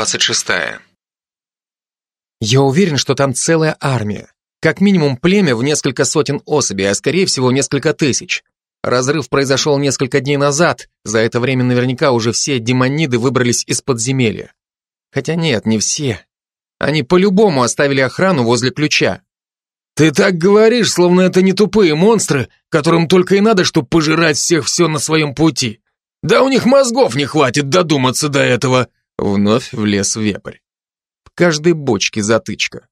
26. Я уверен, что там целая армия. Как минимум племя в несколько сотен особей, а скорее всего несколько тысяч. Разрыв произошел несколько дней назад, за это время наверняка уже все демониды выбрались из подземелья. Хотя нет, не все. Они по-любому оставили охрану возле ключа. Ты так говоришь, словно это не тупые монстры, которым только и надо, чтобы пожирать всех все на своем пути. Да у них мозгов не хватит додуматься до этого. Вновь влез вепрь. В каждой бочке затычка.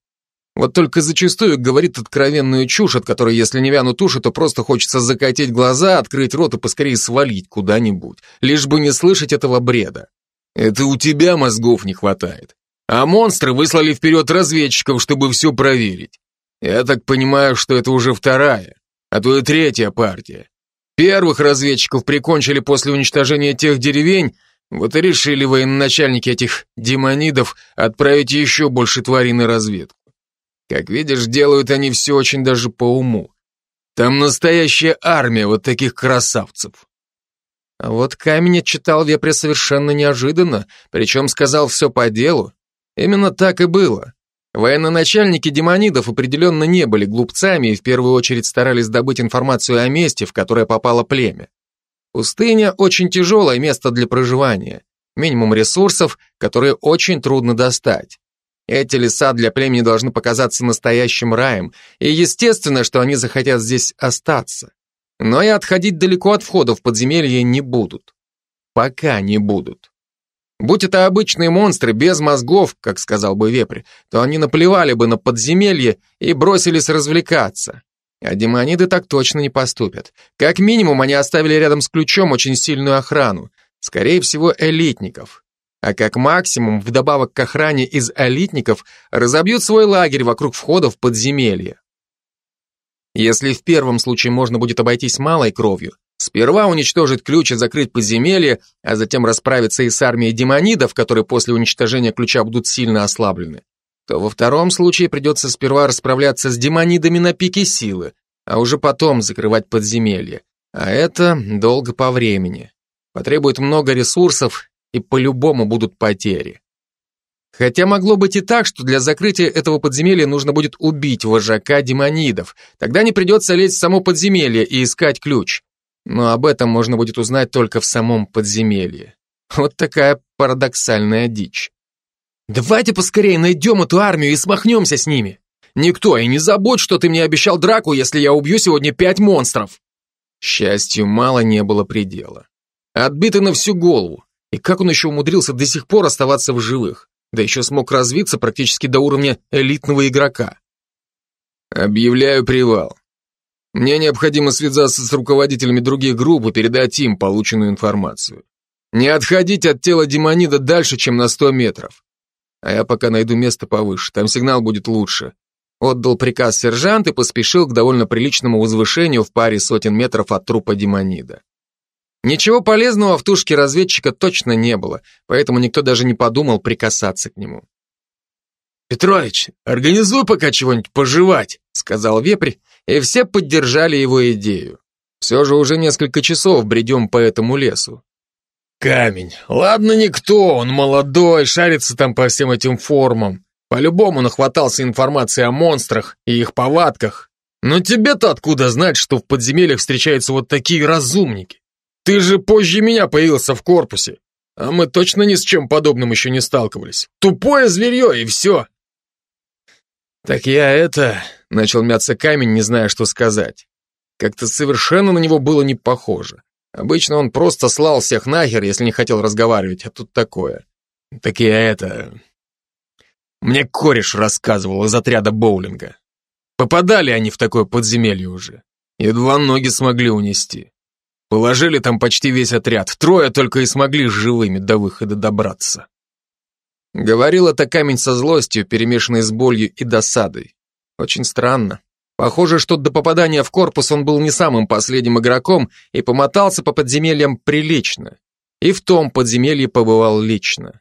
Вот только зачастую говорит откровенную чушь, от которой, если не вянут уши, то просто хочется закатить глаза, открыть рот и поскорее свалить куда-нибудь, лишь бы не слышать этого бреда. Это у тебя мозгов не хватает. А монстры выслали вперед разведчиков, чтобы все проверить. Я так понимаю, что это уже вторая, а то и третья партия. Первых разведчиков прикончили после уничтожения тех деревень, вот и решили военачальники этих демонидов отправить еще больше тварей на разведку. Как видишь, делают они все очень даже по уму. Там настоящая армия вот таких красавцев. А вот камень отчитал Вепря совершенно неожиданно, причем сказал все по делу. Именно так и было. Военачальники демонидов определенно не были глупцами и в первую очередь старались добыть информацию о месте, в которое попало племя. Пустыня – очень тяжелое место для проживания. Минимум ресурсов, которые очень трудно достать. Эти леса для племени должны показаться настоящим раем, и естественно, что они захотят здесь остаться. Но и отходить далеко от входа в подземелье не будут. Пока не будут. Будь это обычные монстры без мозгов, как сказал бы Вепрь, то они наплевали бы на подземелье и бросились развлекаться. А демониды так точно не поступят. Как минимум, они оставили рядом с ключом очень сильную охрану, скорее всего, элитников. А как максимум, вдобавок к охране из элитников, разобьют свой лагерь вокруг входа в подземелье. Если в первом случае можно будет обойтись малой кровью, Сперва уничтожить ключ и закрыть подземелье, а затем расправиться и с армией демонидов, которые после уничтожения ключа будут сильно ослаблены, то во втором случае придется сперва расправляться с демонидами на пике силы, а уже потом закрывать подземелье. А это долго по времени. Потребует много ресурсов, и по-любому будут потери. Хотя могло быть и так, что для закрытия этого подземелья нужно будет убить вожака демонидов. Тогда не придется лезть в само подземелье и искать ключ но об этом можно будет узнать только в самом подземелье. Вот такая парадоксальная дичь. Давайте поскорее найдем эту армию и смахнемся с ними. Никто, и не забудь, что ты мне обещал драку, если я убью сегодня пять монстров. Счастью, мало не было предела. Отбитый на всю голову. И как он еще умудрился до сих пор оставаться в живых? Да еще смог развиться практически до уровня элитного игрока. Объявляю привал. Мне необходимо связаться с руководителями других групп и передать им полученную информацию. Не отходить от тела демонида дальше, чем на 100 метров. А я пока найду место повыше, там сигнал будет лучше. Отдал приказ сержант и поспешил к довольно приличному возвышению в паре сотен метров от трупа демонида. Ничего полезного в тушке разведчика точно не было, поэтому никто даже не подумал прикасаться к нему. «Петрович, организуй пока чего-нибудь пожевать», — сказал вепрь и все поддержали его идею. Все же уже несколько часов бредем по этому лесу. Камень. Ладно, никто, он молодой, шарится там по всем этим формам. По-любому нахватался информации о монстрах и их повадках. Но тебе-то откуда знать, что в подземельях встречаются вот такие разумники? Ты же позже меня появился в корпусе, а мы точно ни с чем подобным еще не сталкивались. Тупое зверье и все. Так я это... Начал мяться камень, не зная, что сказать. Как-то совершенно на него было не похоже. Обычно он просто слал всех нахер, если не хотел разговаривать, а тут такое. Так я это... Мне кореш рассказывал из отряда боулинга. Попадали они в такое подземелье уже. Едва ноги смогли унести. Положили там почти весь отряд. Трое только и смогли живыми до выхода добраться. Говорил это камень со злостью, перемешанной с болью и досадой. Очень странно. Похоже, что до попадания в корпус он был не самым последним игроком и помотался по подземельям прилично. И в том подземелье побывал лично.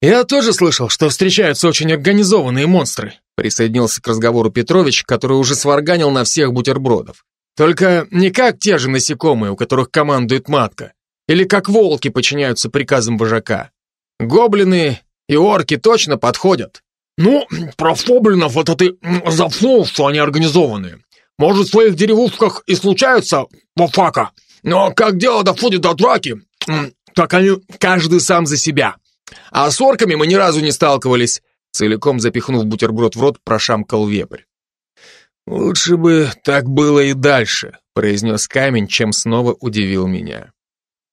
«Я тоже слышал, что встречаются очень организованные монстры», присоединился к разговору Петрович, который уже сварганил на всех бутербродов. «Только не как те же насекомые, у которых командует матка, или как волки подчиняются приказам вожака. Гоблины и орки точно подходят. Ну, про фоблинов это ты запнул, что они организованные. Может, в своих деревушках и случаются вафака, но как дело доходит до драки, так они каждый сам за себя. А с орками мы ни разу не сталкивались. Целиком запихнув бутерброд в рот, прошамкал вепрь. «Лучше бы так было и дальше», — произнес камень, чем снова удивил меня.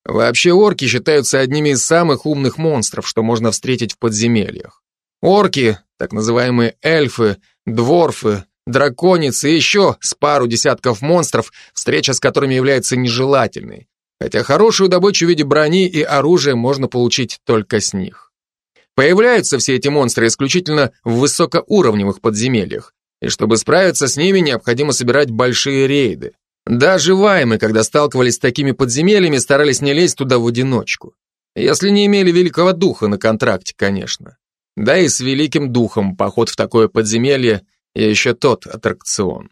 Вообще орки считаются одними из самых умных монстров, что можно встретить в подземельях. Орки, так называемые эльфы, дворфы, драконицы и еще с пару десятков монстров, встреча с которыми является нежелательной. Хотя хорошую добычу в виде брони и оружия можно получить только с них. Появляются все эти монстры исключительно в высокоуровневых подземельях, и чтобы справиться с ними, необходимо собирать большие рейды. Даже ваймы, когда сталкивались с такими подземельями, старались не лезть туда в одиночку. Если не имели великого духа на контракте, конечно. Да и с великим духом поход в такое подземелье еще тот аттракцион.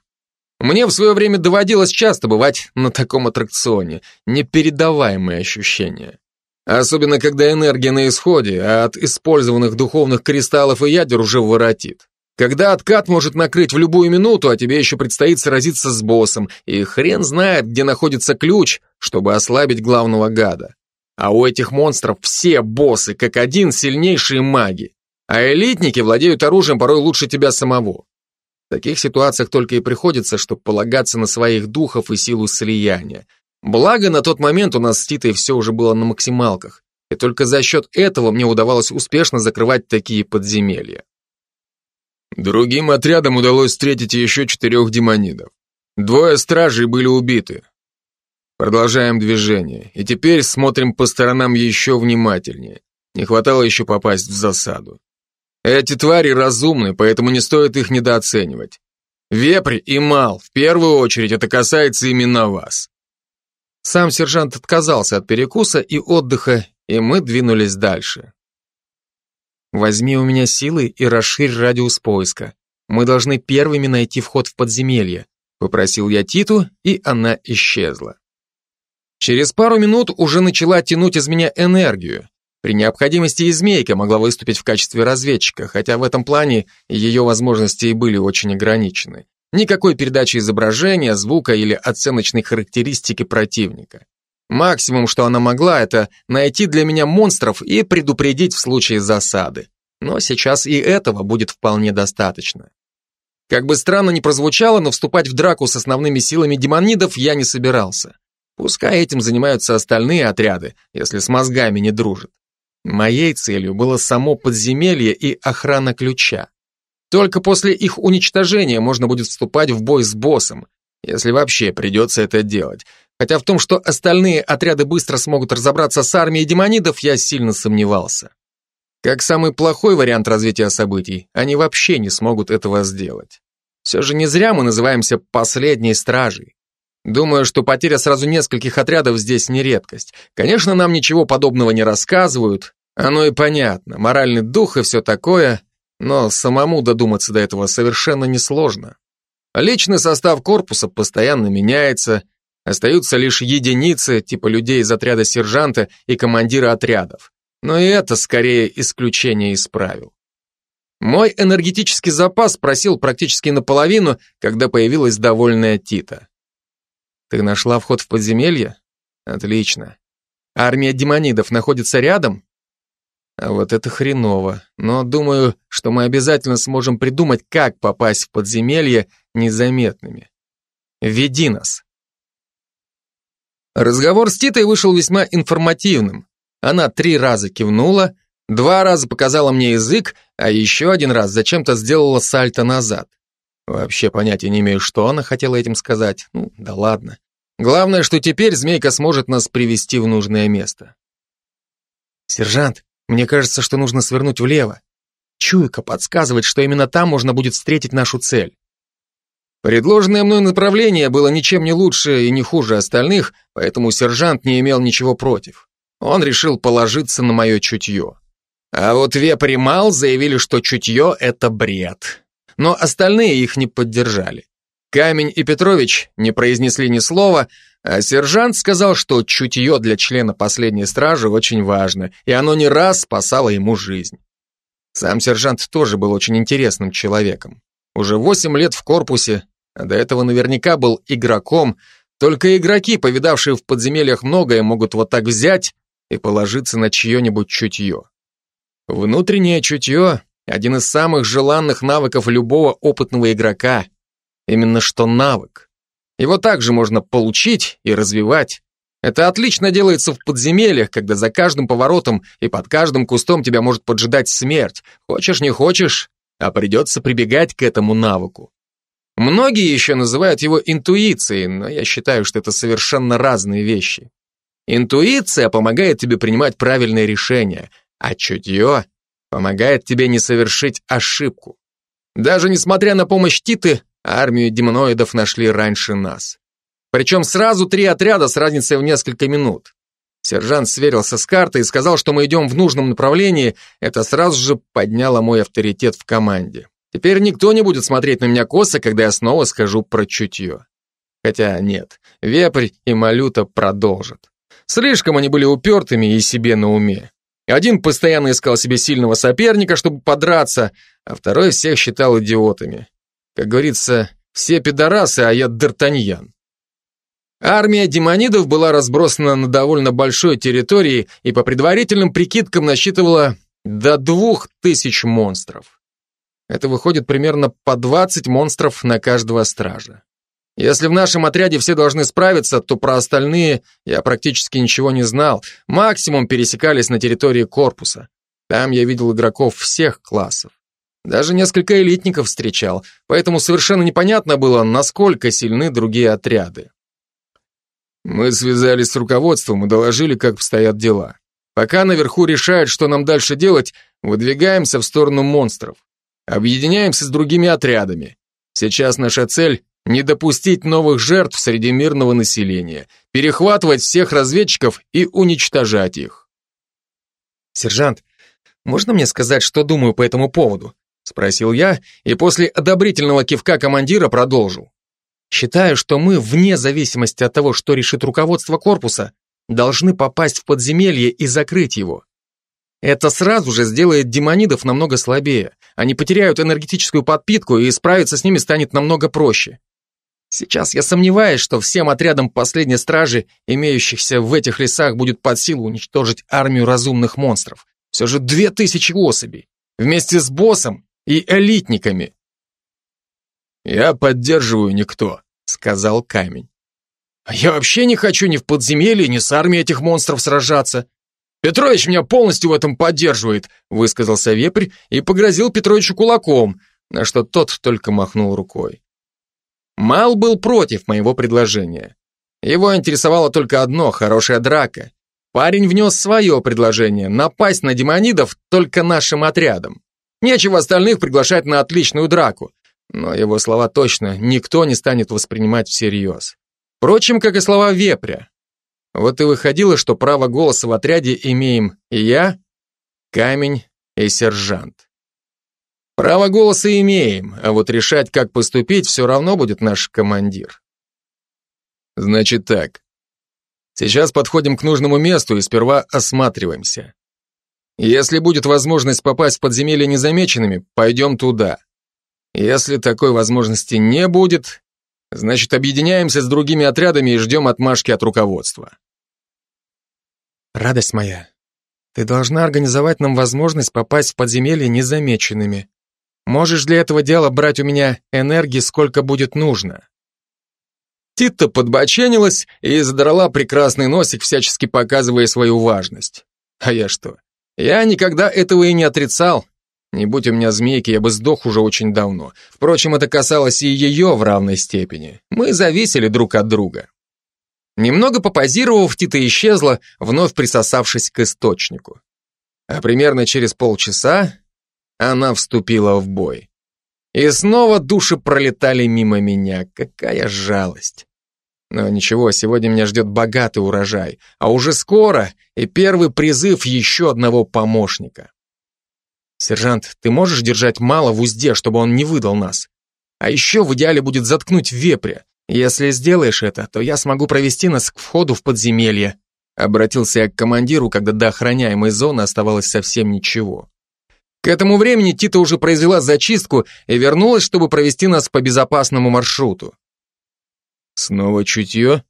Мне в свое время доводилось часто бывать на таком аттракционе. Непередаваемые ощущения. Особенно, когда энергия на исходе, а от использованных духовных кристаллов и ядер уже воротит. Когда откат может накрыть в любую минуту, а тебе еще предстоит сразиться с боссом, и хрен знает, где находится ключ, чтобы ослабить главного гада. А у этих монстров все боссы, как один, сильнейшие маги. А элитники владеют оружием порой лучше тебя самого. В таких ситуациях только и приходится, чтобы полагаться на своих духов и силу слияния. Благо, на тот момент у нас с Титой все уже было на максималках, и только за счет этого мне удавалось успешно закрывать такие подземелья. Другим отрядам удалось встретить еще четырех демонидов. Двое стражей были убиты. Продолжаем движение, и теперь смотрим по сторонам еще внимательнее. Не хватало еще попасть в засаду. Эти твари разумны, поэтому не стоит их недооценивать. Вепрь и Мал, в первую очередь это касается именно вас. Сам сержант отказался от перекуса и отдыха, и мы двинулись дальше. Возьми у меня силы и расширь радиус поиска. Мы должны первыми найти вход в подземелье, попросил я Титу, и она исчезла. Через пару минут уже начала тянуть из меня энергию. При необходимости и змейка могла выступить в качестве разведчика, хотя в этом плане ее возможности и были очень ограничены. Никакой передачи изображения, звука или оценочной характеристики противника. Максимум, что она могла, это найти для меня монстров и предупредить в случае засады. Но сейчас и этого будет вполне достаточно. Как бы странно ни прозвучало, но вступать в драку с основными силами демонидов я не собирался. Пускай этим занимаются остальные отряды, если с мозгами не дружат. Моей целью было само подземелье и охрана ключа. Только после их уничтожения можно будет вступать в бой с боссом, если вообще придется это делать. Хотя в том, что остальные отряды быстро смогут разобраться с армией демонидов, я сильно сомневался. Как самый плохой вариант развития событий, они вообще не смогут этого сделать. Все же не зря мы называемся последней стражей. Думаю, что потеря сразу нескольких отрядов здесь не редкость. Конечно, нам ничего подобного не рассказывают. Оно и понятно, моральный дух и все такое, но самому додуматься до этого совершенно несложно. Личный состав корпуса постоянно меняется, Остаются лишь единицы, типа людей из отряда сержанта и командира отрядов. Но и это скорее исключение из правил. Мой энергетический запас просил практически наполовину, когда появилась довольная Тита. Ты нашла вход в подземелье? Отлично. Армия демонидов находится рядом? А вот это хреново. Но думаю, что мы обязательно сможем придумать, как попасть в подземелье незаметными. Веди нас. Разговор с Титой вышел весьма информативным. Она три раза кивнула, два раза показала мне язык, а еще один раз зачем-то сделала сальто назад. Вообще понятия не имею, что она хотела этим сказать. Ну, да ладно. Главное, что теперь змейка сможет нас привести в нужное место. Сержант, мне кажется, что нужно свернуть влево. Чуйка подсказывает, что именно там можно будет встретить нашу цель. Предложенное мной направление было ничем не лучше и не хуже остальных, поэтому сержант не имел ничего против. Он решил положиться на мое чутье. А вот Вепрь и Мал заявили, что чутье — это бред. Но остальные их не поддержали. Камень и Петрович не произнесли ни слова, а сержант сказал, что чутье для члена последней стражи очень важно, и оно не раз спасало ему жизнь. Сам сержант тоже был очень интересным человеком. Уже восемь лет в корпусе, а до этого наверняка был игроком, только игроки, повидавшие в подземельях многое, могут вот так взять и положиться на чье-нибудь чутье. Внутреннее чутье – один из самых желанных навыков любого опытного игрока. Именно что навык. Его также можно получить и развивать. Это отлично делается в подземельях, когда за каждым поворотом и под каждым кустом тебя может поджидать смерть. Хочешь, не хочешь, а придется прибегать к этому навыку. Многие еще называют его интуицией, но я считаю, что это совершенно разные вещи. Интуиция помогает тебе принимать правильные решения, а чутье помогает тебе не совершить ошибку. Даже несмотря на помощь Титы, армию демоноидов нашли раньше нас. Причем сразу три отряда с разницей в несколько минут. Сержант сверился с картой и сказал, что мы идем в нужном направлении, это сразу же подняло мой авторитет в команде. Теперь никто не будет смотреть на меня косо, когда я снова скажу про чутье. Хотя нет, Вепрь и Малюта продолжат. Слишком они были упертыми и себе на уме. Один постоянно искал себе сильного соперника, чтобы подраться, а второй всех считал идиотами. Как говорится, все пидорасы, а я Д'Артаньян. Армия демонидов была разбросана на довольно большой территории и по предварительным прикидкам насчитывала до двух тысяч монстров. Это выходит примерно по 20 монстров на каждого стража. Если в нашем отряде все должны справиться, то про остальные я практически ничего не знал. Максимум пересекались на территории корпуса. Там я видел игроков всех классов. Даже несколько элитников встречал, поэтому совершенно непонятно было, насколько сильны другие отряды. Мы связались с руководством и доложили, как обстоят дела. Пока наверху решают, что нам дальше делать, выдвигаемся в сторону монстров. Объединяемся с другими отрядами. Сейчас наша цель не допустить новых жертв среди мирного населения, перехватывать всех разведчиков и уничтожать их. «Сержант, можно мне сказать, что думаю по этому поводу?» Спросил я, и после одобрительного кивка командира продолжил. «Считаю, что мы, вне зависимости от того, что решит руководство корпуса, должны попасть в подземелье и закрыть его. Это сразу же сделает демонидов намного слабее. Они потеряют энергетическую подпитку, и справиться с ними станет намного проще. Сейчас я сомневаюсь, что всем отрядам последней стражи, имеющихся в этих лесах, будет под силу уничтожить армию разумных монстров. Все же две тысячи особей. Вместе с боссом и элитниками. «Я поддерживаю никто», — сказал камень. «А я вообще не хочу ни в подземелье, ни с армией этих монстров сражаться. Петрович меня полностью в этом поддерживает», — высказался вепрь и погрозил Петровичу кулаком, на что тот только махнул рукой. Мал был против моего предложения. Его интересовало только одно – хорошая драка. Парень внес свое предложение – напасть на демонидов только нашим отрядом. Нечего остальных приглашать на отличную драку. Но его слова точно никто не станет воспринимать всерьез. Впрочем, как и слова Вепря. Вот и выходило, что право голоса в отряде имеем и я, Камень и Сержант. Право голоса имеем, а вот решать, как поступить, все равно будет наш командир. Значит так. Сейчас подходим к нужному месту и сперва осматриваемся. Если будет возможность попасть в подземелье незамеченными, пойдем туда. Если такой возможности не будет, значит объединяемся с другими отрядами и ждем отмашки от руководства. Радость моя, ты должна организовать нам возможность попасть в подземелье незамеченными. Можешь для этого дела брать у меня энергии сколько будет нужно. Титта подбоченилась и задрала прекрасный носик, всячески показывая свою важность. А я что? Я никогда этого и не отрицал. Не будь у меня змейки, я бы сдох уже очень давно. Впрочем, это касалось и ее в равной степени. Мы зависели друг от друга. Немного попозировав, Тита исчезла, вновь присосавшись к источнику. А примерно через полчаса она вступила в бой. И снова души пролетали мимо меня. Какая жалость. Но ничего, сегодня меня ждет богатый урожай, а уже скоро и первый призыв еще одного помощника. Сержант, ты можешь держать мало в узде, чтобы он не выдал нас? А еще в идеале будет заткнуть вепря. Если сделаешь это, то я смогу провести нас к входу в подземелье. Обратился я к командиру, когда до охраняемой зоны оставалось совсем ничего. К этому времени Тита уже произвела зачистку и вернулась, чтобы провести нас по безопасному маршруту. Снова чутье?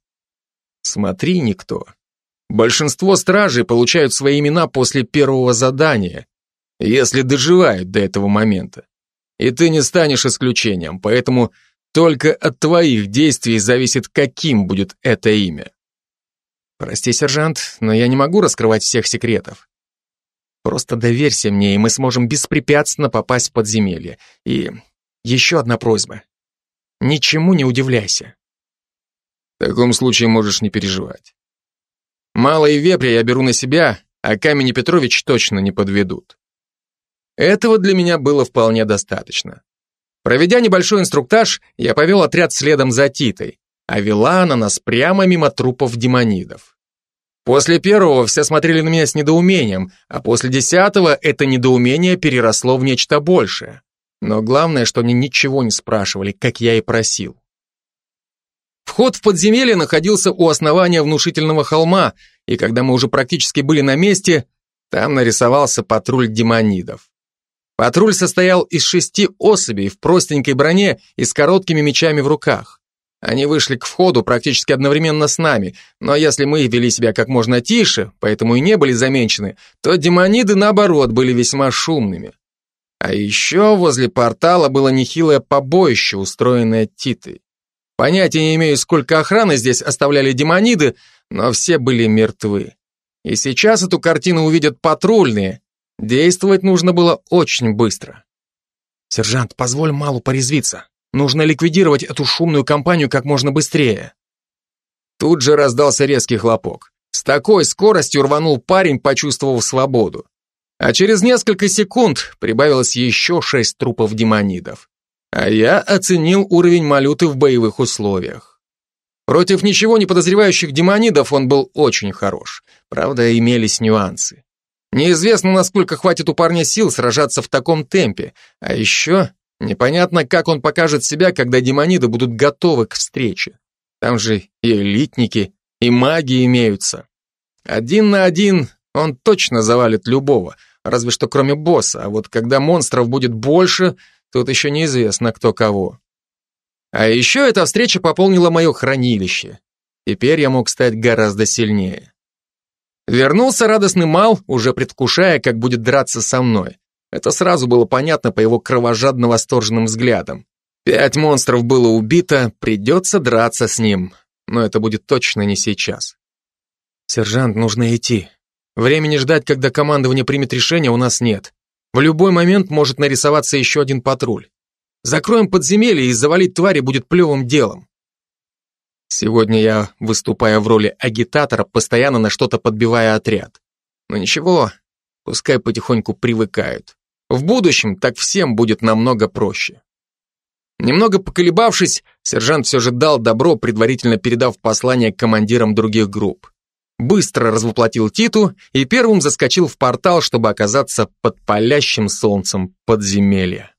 Смотри, никто. Большинство стражей получают свои имена после первого задания, если доживают до этого момента. И ты не станешь исключением, поэтому только от твоих действий зависит, каким будет это имя. Прости, сержант, но я не могу раскрывать всех секретов. Просто доверься мне, и мы сможем беспрепятственно попасть в подземелье. И еще одна просьба. Ничему не удивляйся. В таком случае можешь не переживать. Мало и вепря я беру на себя, а Камень и Петрович точно не подведут. Этого для меня было вполне достаточно. Проведя небольшой инструктаж, я повел отряд следом за Титой, а вела она нас прямо мимо трупов демонидов. После первого все смотрели на меня с недоумением, а после десятого это недоумение переросло в нечто большее. Но главное, что они ничего не спрашивали, как я и просил. Вход в подземелье находился у основания внушительного холма, и когда мы уже практически были на месте, там нарисовался патруль демонидов. Патруль состоял из шести особей в простенькой броне и с короткими мечами в руках. Они вышли к входу практически одновременно с нами, но если мы вели себя как можно тише, поэтому и не были замечены, то демониды, наоборот, были весьма шумными. А еще возле портала было нехилое побоище, устроенное Титой. Понятия не имею, сколько охраны здесь оставляли демониды, но все были мертвы. И сейчас эту картину увидят патрульные, Действовать нужно было очень быстро. «Сержант, позволь Малу порезвиться. Нужно ликвидировать эту шумную компанию как можно быстрее». Тут же раздался резкий хлопок. С такой скоростью рванул парень, почувствовав свободу. А через несколько секунд прибавилось еще шесть трупов демонидов. А я оценил уровень малюты в боевых условиях. Против ничего не подозревающих демонидов он был очень хорош. Правда, имелись нюансы. Неизвестно, насколько хватит у парня сил сражаться в таком темпе. А еще непонятно, как он покажет себя, когда демониды будут готовы к встрече. Там же и элитники, и маги имеются. Один на один он точно завалит любого, разве что кроме босса, а вот когда монстров будет больше, тут еще неизвестно, кто кого. А еще эта встреча пополнила мое хранилище. Теперь я мог стать гораздо сильнее. Вернулся радостный Мал, уже предвкушая, как будет драться со мной. Это сразу было понятно по его кровожадно-восторженным взглядам. Пять монстров было убито, придется драться с ним. Но это будет точно не сейчас. Сержант, нужно идти. Времени ждать, когда командование примет решение, у нас нет. В любой момент может нарисоваться еще один патруль. Закроем подземелье и завалить твари будет плевым делом. Сегодня я, выступая в роли агитатора, постоянно на что-то подбивая отряд. Но ничего, пускай потихоньку привыкают. В будущем так всем будет намного проще. Немного поколебавшись, сержант все же дал добро, предварительно передав послание командирам других групп. Быстро развоплотил Титу и первым заскочил в портал, чтобы оказаться под палящим солнцем подземелья.